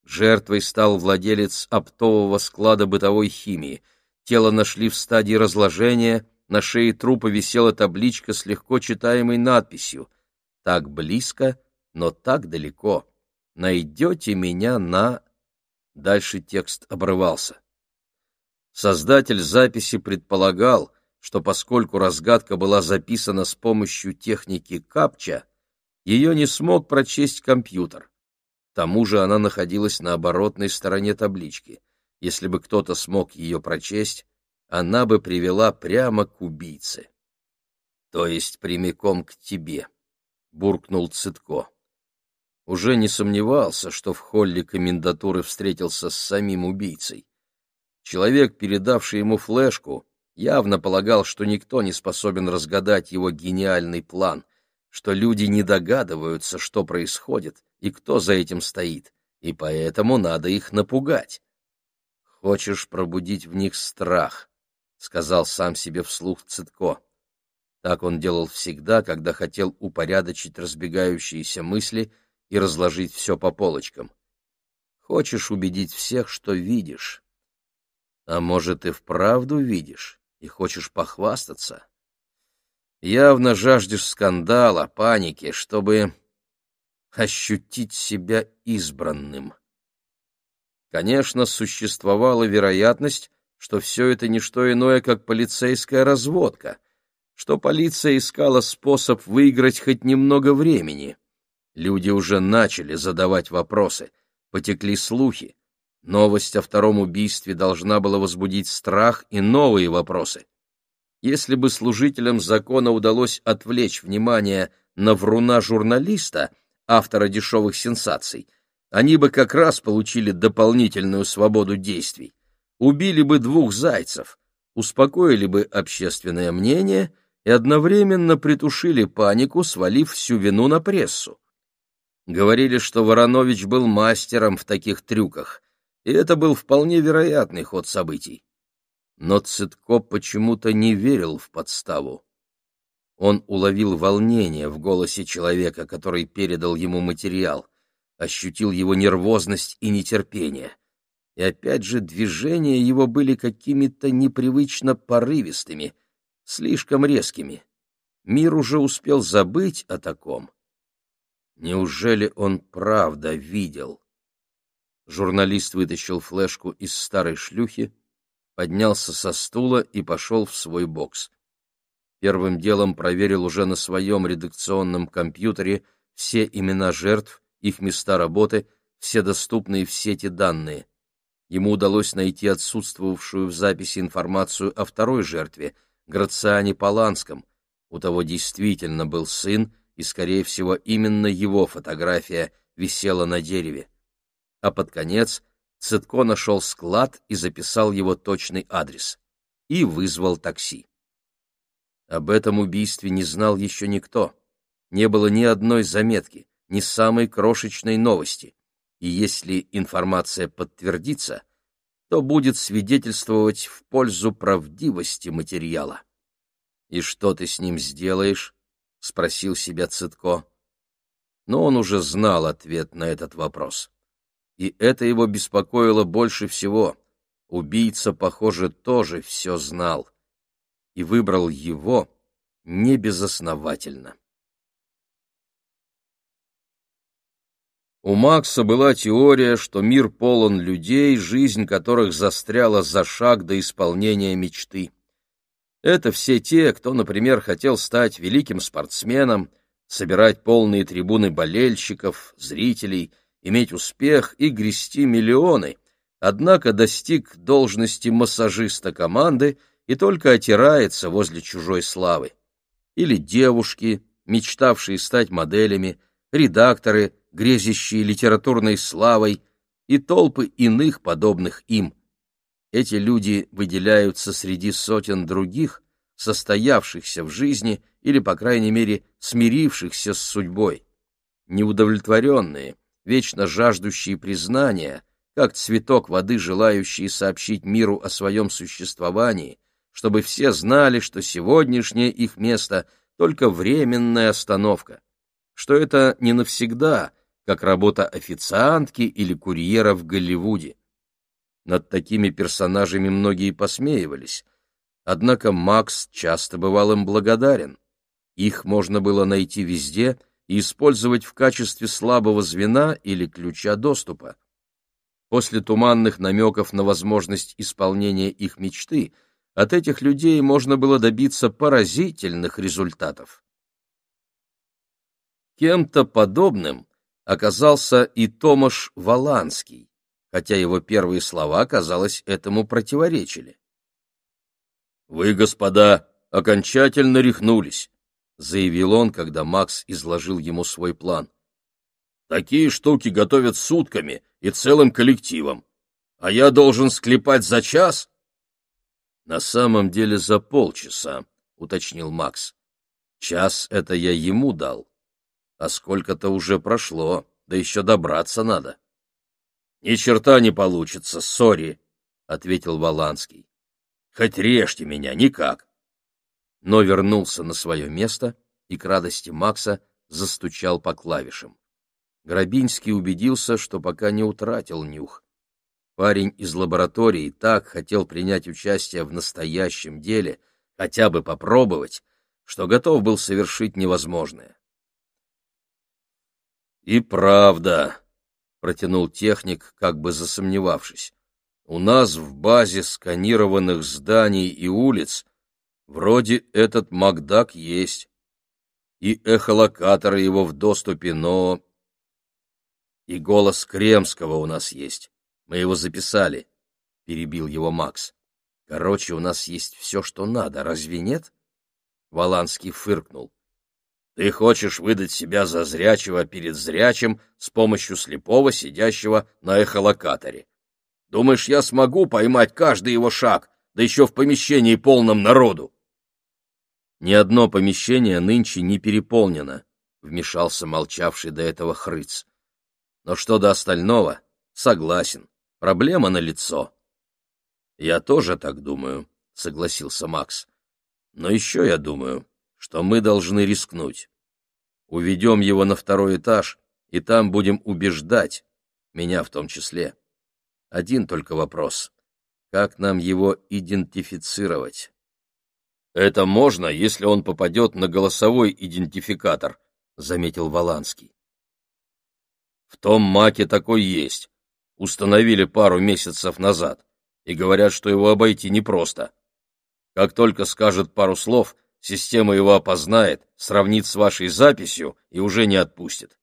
Жертвой стал владелец оптового склада бытовой химии. Тело нашли в стадии разложения, на шее трупа висела табличка с легко читаемой надписью «Так близко, но так далеко. Найдете меня на...» Дальше текст обрывался. Создатель записи предполагал, что поскольку разгадка была записана с помощью техники капча, ее не смог прочесть компьютер. К тому же она находилась на оборотной стороне таблички. Если бы кто-то смог ее прочесть, она бы привела прямо к убийце. То есть прямиком к тебе, — буркнул Цитко. Уже не сомневался, что в холле комендатуры встретился с самим убийцей. Человек, передавший ему флешку, явно полагал, что никто не способен разгадать его гениальный план, что люди не догадываются, что происходит и кто за этим стоит, и поэтому надо их напугать. Хочешь пробудить в них страх, — сказал сам себе вслух Цитко. Так он делал всегда, когда хотел упорядочить разбегающиеся мысли и разложить все по полочкам. Хочешь убедить всех, что видишь. А может, и вправду видишь и хочешь похвастаться? Явно жаждешь скандала, паники, чтобы ощутить себя избранным. Конечно, существовала вероятность, что все это не что иное, как полицейская разводка — что полиция искала способ выиграть хоть немного времени. Люди уже начали задавать вопросы, потекли слухи. Новость о втором убийстве должна была возбудить страх и новые вопросы. Если бы служителям закона удалось отвлечь внимание на вруна-журналиста, автора дешевых сенсаций, они бы как раз получили дополнительную свободу действий. Убили бы двух зайцев, успокоили бы общественное мнение и одновременно притушили панику, свалив всю вину на прессу. Говорили, что Воронович был мастером в таких трюках, и это был вполне вероятный ход событий. Но Цитко почему-то не верил в подставу. Он уловил волнение в голосе человека, который передал ему материал, ощутил его нервозность и нетерпение. И опять же движения его были какими-то непривычно порывистыми, слишком резкими. Мир уже успел забыть о таком. Неужели он правда видел? Журналист вытащил флешку из старой шлюхи, поднялся со стула и пошел в свой бокс. Первым делом проверил уже на своем редакционном компьютере все имена жертв, их места работы, все доступные в сети данные. Ему удалось найти отсутствовавшую в записи информацию о второй жертве — Грациане Поланском. У того действительно был сын, и, скорее всего, именно его фотография висела на дереве. А под конец Цитко нашел склад и записал его точный адрес. И вызвал такси. Об этом убийстве не знал еще никто. Не было ни одной заметки, ни самой крошечной новости. И если информация подтвердится, то будет свидетельствовать в пользу правдивости материала. «И что ты с ним сделаешь?» — спросил себя Цитко. Но он уже знал ответ на этот вопрос. И это его беспокоило больше всего. Убийца, похоже, тоже все знал. И выбрал его небезосновательно. У Макса была теория, что мир полон людей, жизнь которых застряла за шаг до исполнения мечты. Это все те, кто, например, хотел стать великим спортсменом, собирать полные трибуны болельщиков, зрителей, иметь успех и грести миллионы, однако достиг должности массажиста команды и только отирается возле чужой славы. Или девушки, мечтавшие стать моделями, редакторы, грезящие литературной славой, и толпы иных, подобных им. Эти люди выделяются среди сотен других, состоявшихся в жизни или, по крайней мере, смирившихся с судьбой. Неудовлетворенные, вечно жаждущие признания, как цветок воды, желающие сообщить миру о своем существовании, чтобы все знали, что сегодняшнее их место — только временная остановка, что это не навсегда — как работа официантки или курьера в Голливуде. Над такими персонажами многие посмеивались, однако Макс часто бывал им благодарен. Их можно было найти везде и использовать в качестве слабого звена или ключа доступа. После туманных намеков на возможность исполнения их мечты от этих людей можно было добиться поразительных результатов. Кем-то подобным оказался и Томаш Валанский, хотя его первые слова, казалось, этому противоречили. «Вы, господа, окончательно рехнулись», — заявил он, когда Макс изложил ему свой план. «Такие штуки готовят сутками и целым коллективом, а я должен склепать за час?» «На самом деле за полчаса», — уточнил Макс. Час это я ему дал, а сколько-то уже прошло, да еще добраться надо. — Ни черта не получится, сори, — ответил Воланский. — Хоть режьте меня, никак. Но вернулся на свое место и к радости Макса застучал по клавишам. Грабинский убедился, что пока не утратил нюх. Парень из лаборатории так хотел принять участие в настоящем деле, хотя бы попробовать, что готов был совершить невозможное. «И правда», — протянул техник, как бы засомневавшись, — «у нас в базе сканированных зданий и улиц вроде этот Макдак есть, и эхолокаторы его в доступе, но...» «И голос Кремского у нас есть, мы его записали», — перебил его Макс. «Короче, у нас есть все, что надо, разве нет?» Воланский фыркнул. Ты хочешь выдать себя за зрячего перед зрячим с помощью слепого, сидящего на эхолокаторе. Думаешь, я смогу поймать каждый его шаг, да еще в помещении полном народу? Ни одно помещение нынче не переполнено, — вмешался молчавший до этого хрыц. Но что до остального, согласен, проблема налицо. Я тоже так думаю, — согласился Макс. Но еще я думаю, что мы должны рискнуть. Уведем его на второй этаж, и там будем убеждать, меня в том числе. Один только вопрос. Как нам его идентифицировать? Это можно, если он попадет на голосовой идентификатор, заметил Воланский. В том маке такой есть. Установили пару месяцев назад и говорят, что его обойти непросто. Как только скажет пару слов, система его опознает, сравнит с вашей записью и уже не отпустит.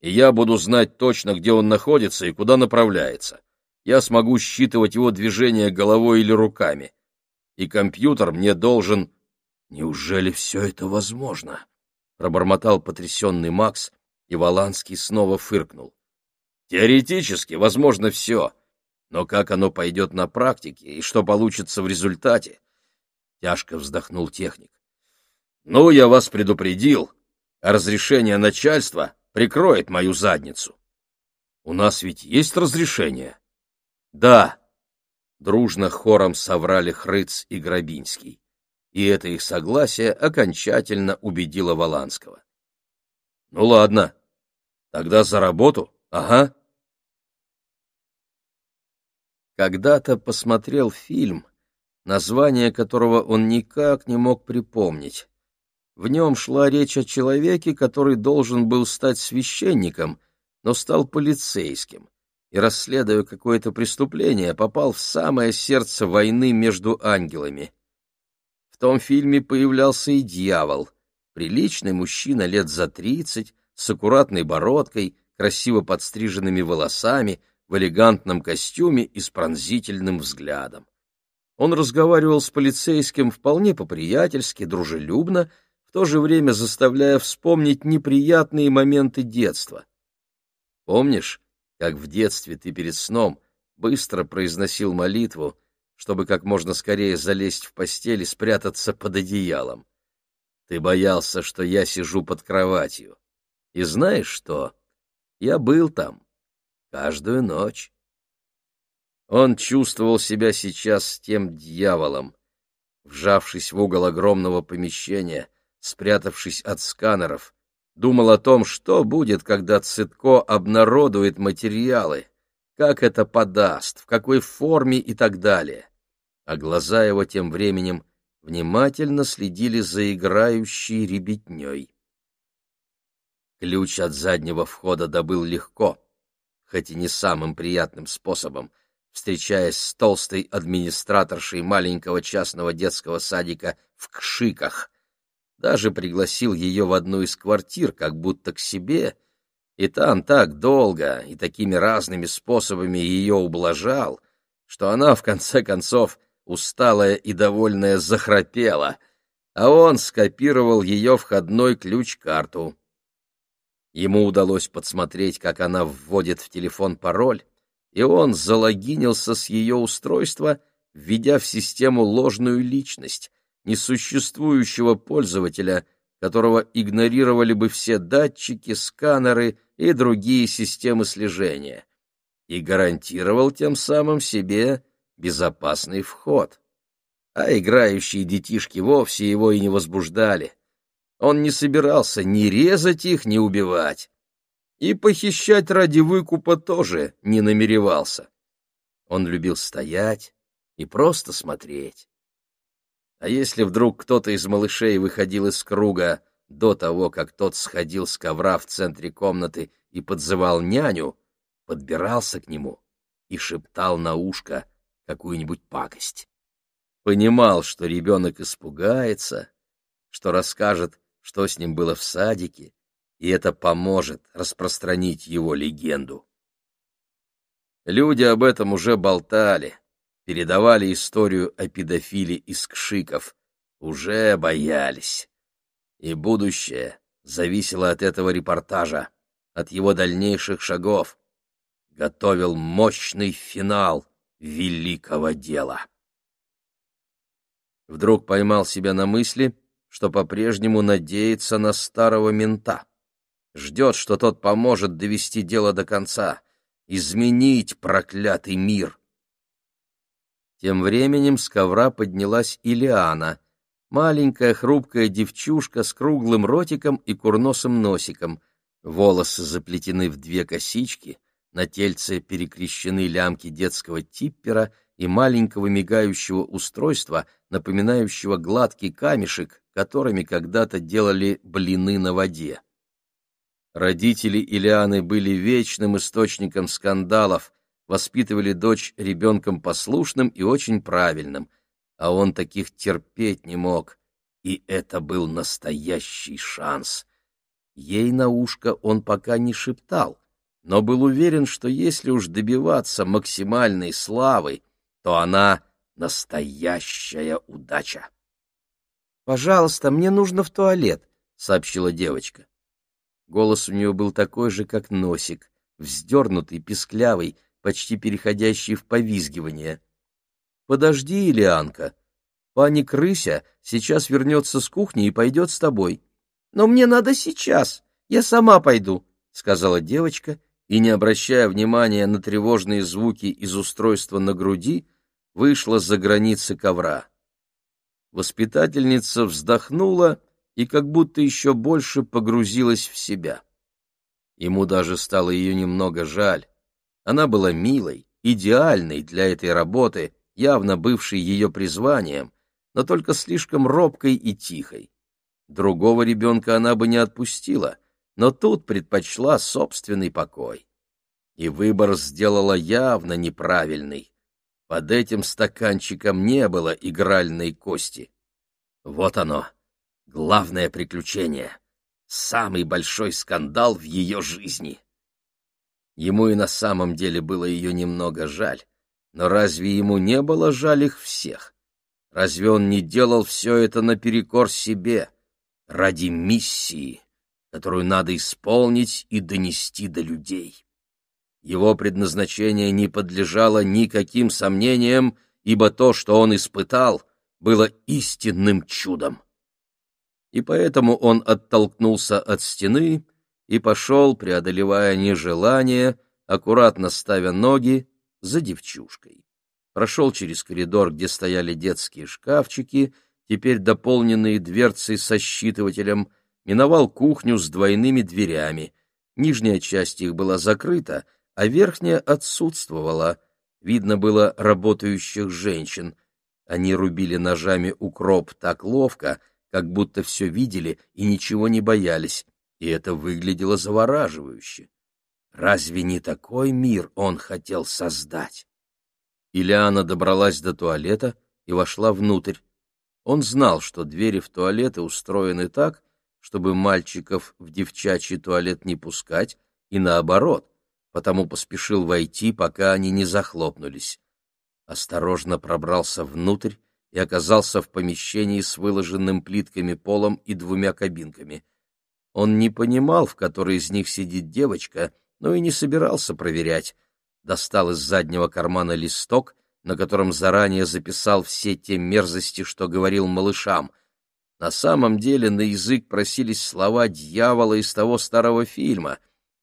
И я буду знать точно, где он находится и куда направляется. Я смогу считывать его движения головой или руками. И компьютер мне должен... Неужели все это возможно? Пробормотал потрясенный Макс, и Воланский снова фыркнул. Теоретически возможно все, но как оно пойдет на практике и что получится в результате, Тяжко вздохнул техник. «Ну, я вас предупредил, а разрешение начальства прикроет мою задницу». «У нас ведь есть разрешение?» «Да», — дружно хором соврали Хрыц и Грабинский, и это их согласие окончательно убедило Воланского. «Ну ладно, тогда за работу, ага». Когда-то посмотрел фильм название которого он никак не мог припомнить. В нем шла речь о человеке, который должен был стать священником, но стал полицейским и, расследуя какое-то преступление, попал в самое сердце войны между ангелами. В том фильме появлялся и дьявол, приличный мужчина лет за тридцать, с аккуратной бородкой, красиво подстриженными волосами, в элегантном костюме и с пронзительным взглядом. Он разговаривал с полицейским вполне по-приятельски, дружелюбно, в то же время заставляя вспомнить неприятные моменты детства. Помнишь, как в детстве ты перед сном быстро произносил молитву, чтобы как можно скорее залезть в постель и спрятаться под одеялом? Ты боялся, что я сижу под кроватью. И знаешь что? Я был там каждую ночь. Он чувствовал себя сейчас тем дьяволом, вжавшись в угол огромного помещения, спрятавшись от сканеров, думал о том, что будет, когда Цитко обнародует материалы, как это подаст, в какой форме и так далее. А глаза его тем временем внимательно следили за играющей ребятней. Ключ от заднего входа добыл легко, хоть и не самым приятным способом — встречаясь с толстой администраторшей маленького частного детского садика в Кшиках. Даже пригласил ее в одну из квартир, как будто к себе, и там так долго и такими разными способами ее ублажал, что она, в конце концов, усталая и довольная, захрапела, а он скопировал ее входной ключ-карту. Ему удалось подсмотреть, как она вводит в телефон пароль, и он залогинился с ее устройства, введя в систему ложную личность, несуществующего пользователя, которого игнорировали бы все датчики, сканеры и другие системы слежения, и гарантировал тем самым себе безопасный вход. А играющие детишки вовсе его и не возбуждали. Он не собирался ни резать их, ни убивать. И похищать ради выкупа тоже не намеревался. Он любил стоять и просто смотреть. А если вдруг кто-то из малышей выходил из круга до того, как тот сходил с ковра в центре комнаты и подзывал няню, подбирался к нему и шептал на ушко какую-нибудь пакость. Понимал, что ребенок испугается, что расскажет, что с ним было в садике, и это поможет распространить его легенду. Люди об этом уже болтали, передавали историю о педофиле из Кшиков, уже боялись. И будущее зависело от этого репортажа, от его дальнейших шагов. Готовил мощный финал великого дела. Вдруг поймал себя на мысли, что по-прежнему надеется на старого мента. Ждет, что тот поможет довести дело до конца, изменить проклятый мир. Тем временем с ковра поднялась Илиана, маленькая хрупкая девчушка с круглым ротиком и курносым носиком. Волосы заплетены в две косички, на тельце перекрещены лямки детского типпера и маленького мигающего устройства, напоминающего гладкий камешек, которыми когда-то делали блины на воде. Родители Илианы были вечным источником скандалов, воспитывали дочь ребенком послушным и очень правильным, а он таких терпеть не мог, и это был настоящий шанс. Ей на ушко он пока не шептал, но был уверен, что если уж добиваться максимальной славы, то она настоящая удача. «Пожалуйста, мне нужно в туалет», — сообщила девочка. Голос у нее был такой же, как носик, вздернутый, писклявый, почти переходящий в повизгивание. «Подожди, Ильянка. Пани Крыся сейчас вернется с кухни и пойдет с тобой». «Но мне надо сейчас. Я сама пойду», — сказала девочка, и, не обращая внимания на тревожные звуки из устройства на груди, вышла за границы ковра. Воспитательница вздохнула и как будто еще больше погрузилась в себя. Ему даже стало ее немного жаль. Она была милой, идеальной для этой работы, явно бывшей ее призванием, но только слишком робкой и тихой. Другого ребенка она бы не отпустила, но тут предпочла собственный покой. И выбор сделала явно неправильный. Под этим стаканчиком не было игральной кости. Вот оно, главное приключение, самый большой скандал в ее жизни. Ему и на самом деле было ее немного жаль. Но разве ему не было жаль их всех? Разве он не делал все это наперекор себе, ради миссии, которую надо исполнить и донести до людей? Его предназначение не подлежало никаким сомнениям, ибо то, что он испытал, было истинным чудом. И поэтому он оттолкнулся от стены и пошел, преодолевая нежелание, аккуратно ставя ноги за девчушкой. Прошел через коридор, где стояли детские шкафчики, теперь дополненные дверцей со считывателем, миновал кухню с двойными дверями. Нижняя часть их была закрыта, а верхняя отсутствовала. Видно было работающих женщин. Они рубили ножами укроп так ловко, как будто все видели и ничего не боялись и это выглядело завораживающе. Разве не такой мир он хотел создать? Ильяна добралась до туалета и вошла внутрь. Он знал, что двери в туалеты устроены так, чтобы мальчиков в девчачий туалет не пускать, и наоборот, потому поспешил войти, пока они не захлопнулись. Осторожно пробрался внутрь и оказался в помещении с выложенным плитками полом и двумя кабинками — он не понимал, в которой из них сидит девочка, но и не собирался проверять. Достал из заднего кармана листок, на котором заранее записал все те мерзости, что говорил малышам. На самом деле на язык просились слова дьявола из того старого фильма,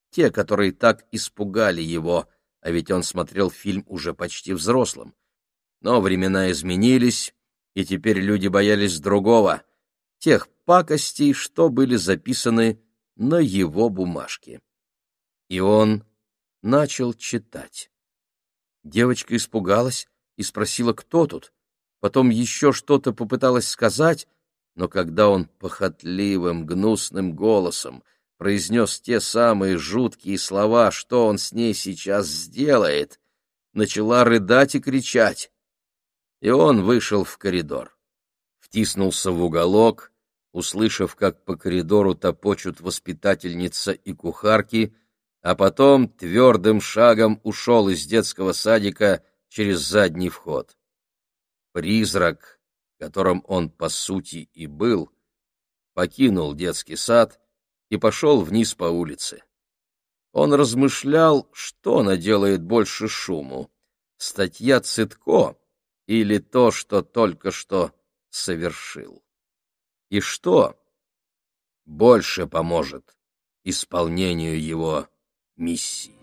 те, которые так испугали его, а ведь он смотрел фильм уже почти взрослым. Но времена изменились, и теперь люди боялись другого, тех пакостей, что были записаны на его бумажке. И он начал читать. Девочка испугалась и спросила, кто тут. Потом еще что-то попыталась сказать, но когда он похотливым, гнусным голосом произнес те самые жуткие слова, что он с ней сейчас сделает, начала рыдать и кричать. И он вышел в коридор. Втиснулся в уголок, услышав, как по коридору топочут воспитательница и кухарки, а потом твердым шагом ушел из детского садика через задний вход. Призрак, которым он по сути и был, покинул детский сад и пошел вниз по улице. Он размышлял, что наделает больше шуму — статья Цитко или то, что только что совершил. И что больше поможет исполнению его миссии.